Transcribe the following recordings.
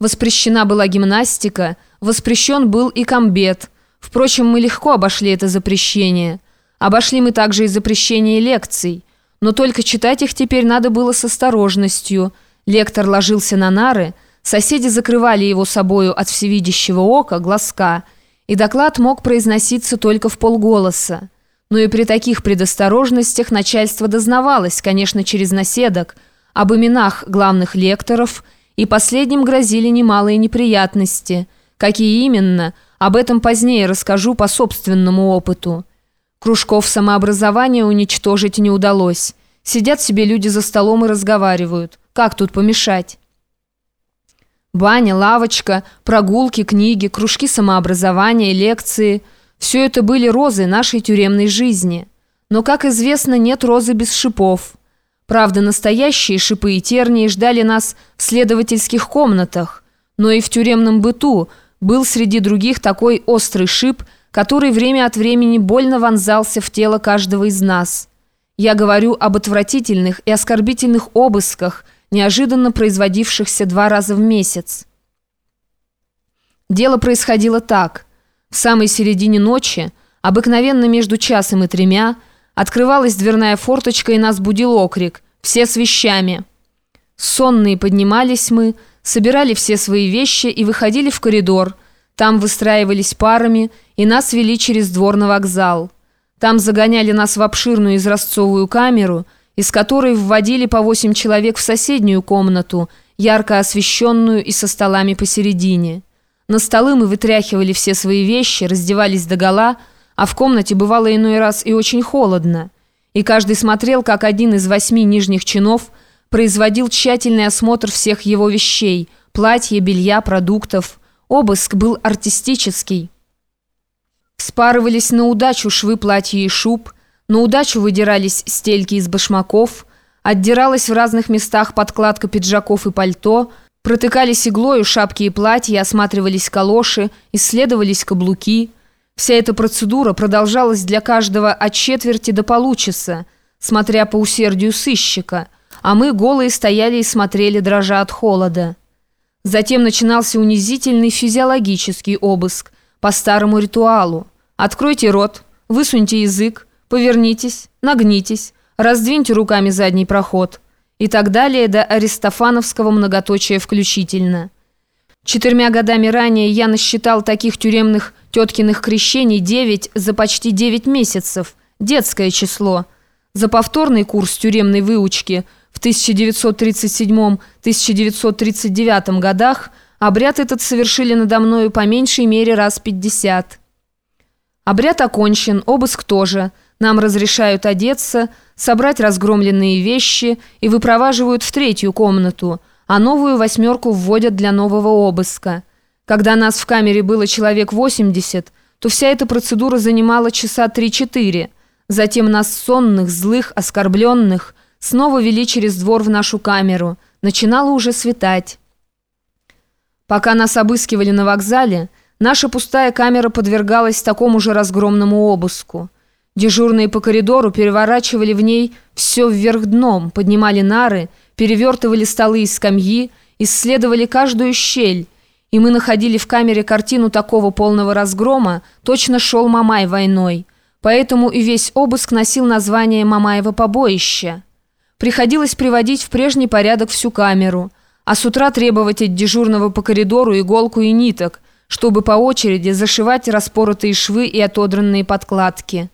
Воспрещена была гимнастика, воспрещен был и комбет. Впрочем, мы легко обошли это запрещение. Обошли мы также и запрещение лекций. Но только читать их теперь надо было с осторожностью. Лектор ложился на нары, соседи закрывали его собою от всевидящего ока, глазка, и доклад мог произноситься только в полголоса. Но и при таких предосторожностях начальство дознавалось, конечно, через наседок, об именах главных лекторов – и последним грозили немалые неприятности. Какие именно, об этом позднее расскажу по собственному опыту. Кружков самообразования уничтожить не удалось. Сидят себе люди за столом и разговаривают. Как тут помешать? Баня, лавочка, прогулки, книги, кружки самообразования, лекции – все это были розы нашей тюремной жизни. Но, как известно, нет розы без шипов – Правда, настоящие шипы и тернии ждали нас в следовательских комнатах, но и в тюремном быту был среди других такой острый шип, который время от времени больно вонзался в тело каждого из нас. Я говорю об отвратительных и оскорбительных обысках, неожиданно производившихся два раза в месяц. Дело происходило так. В самой середине ночи, обыкновенно между часом и тремя, Открывалась дверная форточка, и нас будил окрик «Все с вещами!». Сонные поднимались мы, собирали все свои вещи и выходили в коридор. Там выстраивались парами, и нас вели через двор на вокзал. Там загоняли нас в обширную изразцовую камеру, из которой вводили по восемь человек в соседнюю комнату, ярко освещенную и со столами посередине. На столы мы вытряхивали все свои вещи, раздевались догола, а в комнате бывало иной раз и очень холодно. И каждый смотрел, как один из восьми нижних чинов производил тщательный осмотр всех его вещей – платья, белья, продуктов. Обыск был артистический. Спарывались на удачу швы платья и шуб, на удачу выдирались стельки из башмаков, отдиралась в разных местах подкладка пиджаков и пальто, протыкались иглою шапки и платья, осматривались калоши, исследовались каблуки – Вся эта процедура продолжалась для каждого от четверти до получаса, смотря по усердию сыщика, а мы голые стояли и смотрели, дрожа от холода. Затем начинался унизительный физиологический обыск по старому ритуалу. Откройте рот, высуньте язык, повернитесь, нагнитесь, раздвиньте руками задний проход и так далее до аристофановского многоточия включительно. Четырьмя годами ранее я насчитал таких тюремных теткиных крещений 9 за почти 9 месяцев. Детское число. За повторный курс тюремной выучки в 1937-1939 годах обряд этот совершили надо мною по меньшей мере раз 50. Обряд окончен, обыск тоже. Нам разрешают одеться, собрать разгромленные вещи и выпроваживают в третью комнату, а новую восьмерку вводят для нового обыска. Когда нас в камере было человек 80, то вся эта процедура занимала часа 3-4. Затем нас сонных, злых, оскорбленных снова вели через двор в нашу камеру. Начинало уже светать. Пока нас обыскивали на вокзале, наша пустая камера подвергалась такому же разгромному обыску. Дежурные по коридору переворачивали в ней все вверх дном, поднимали нары, перевертывали столы и скамьи, исследовали каждую щель, и мы находили в камере картину такого полного разгрома, точно шел Мамай войной. Поэтому и весь обыск носил название Мамаева побоища. Приходилось приводить в прежний порядок всю камеру, а с утра требовать от дежурного по коридору иголку и ниток, чтобы по очереди зашивать распоротые швы и отодранные подкладки.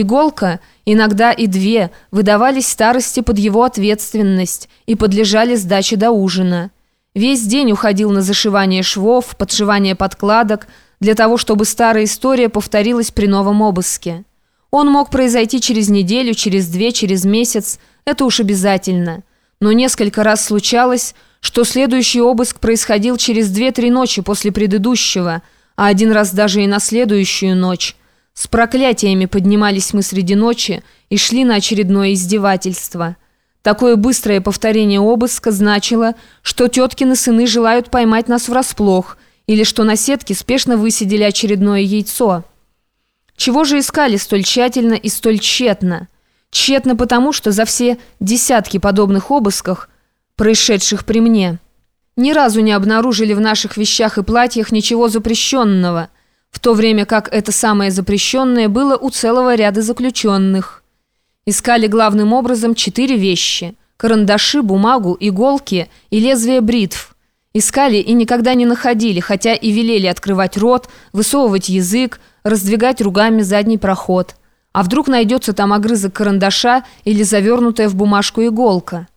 Иголка, иногда и две, выдавались старости под его ответственность и подлежали сдаче до ужина. Весь день уходил на зашивание швов, подшивание подкладок, для того, чтобы старая история повторилась при новом обыске. Он мог произойти через неделю, через две, через месяц, это уж обязательно. Но несколько раз случалось, что следующий обыск происходил через две-три ночи после предыдущего, а один раз даже и на следующую ночь. С проклятиями поднимались мы среди ночи и шли на очередное издевательство – Такое быстрое повторение обыска значило, что теткины сыны желают поймать нас врасплох, или что на сетке спешно высидели очередное яйцо. Чего же искали столь тщательно и столь тщетно? Тщетно потому, что за все десятки подобных обысков, происшедших при мне, ни разу не обнаружили в наших вещах и платьях ничего запрещенного, в то время как это самое запрещенное было у целого ряда заключенных. Искали главным образом четыре вещи – карандаши, бумагу, иголки и лезвие бритв. Искали и никогда не находили, хотя и велели открывать рот, высовывать язык, раздвигать ругами задний проход. А вдруг найдется там огрызок карандаша или завернутая в бумажку иголка?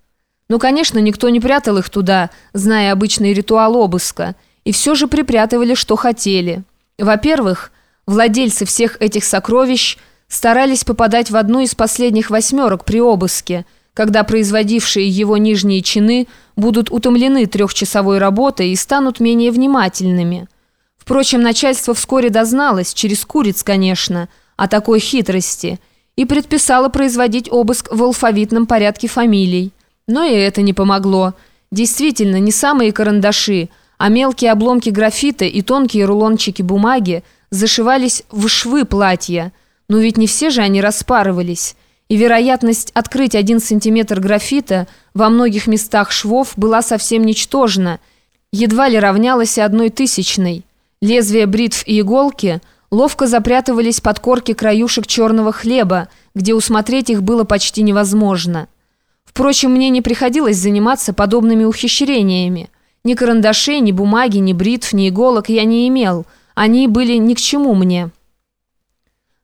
Ну, конечно, никто не прятал их туда, зная обычный ритуал обыска, и все же припрятывали, что хотели. Во-первых, владельцы всех этих сокровищ старались попадать в одну из последних восьмерок при обыске – когда производившие его нижние чины будут утомлены трехчасовой работой и станут менее внимательными. Впрочем, начальство вскоре дозналось, через куриц, конечно, о такой хитрости, и предписало производить обыск в алфавитном порядке фамилий. Но и это не помогло. Действительно, не самые карандаши, а мелкие обломки графита и тонкие рулончики бумаги зашивались в швы платья. Но ведь не все же они распарывались и вероятность открыть один сантиметр графита во многих местах швов была совсем ничтожна, едва ли равнялась одной тысячной. Лезвия бритв и иголки ловко запрятывались под корки краюшек черного хлеба, где усмотреть их было почти невозможно. Впрочем, мне не приходилось заниматься подобными ухищрениями. Ни карандашей, ни бумаги, ни бритв, ни иголок я не имел. Они были ни к чему мне»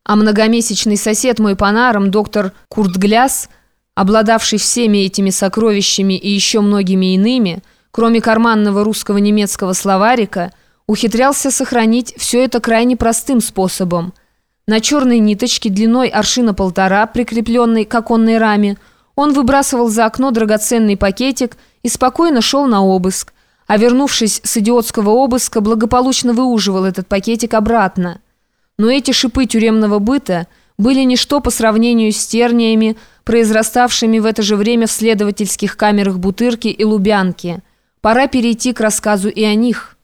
а многомесячный сосед мой по нарам, доктор Курт Гляс, обладавший всеми этими сокровищами и еще многими иными, кроме карманного русско-немецкого словарика, ухитрялся сохранить все это крайне простым способом. На черной ниточке длиной аршина полтора, прикрепленной к оконной раме, он выбрасывал за окно драгоценный пакетик и спокойно шел на обыск, а вернувшись с идиотского обыска, благополучно выуживал этот пакетик обратно. Но эти шипы тюремного быта были ничто по сравнению с терниями, произраставшими в это же время в следовательских камерах Бутырки и Лубянки. Пора перейти к рассказу и о них.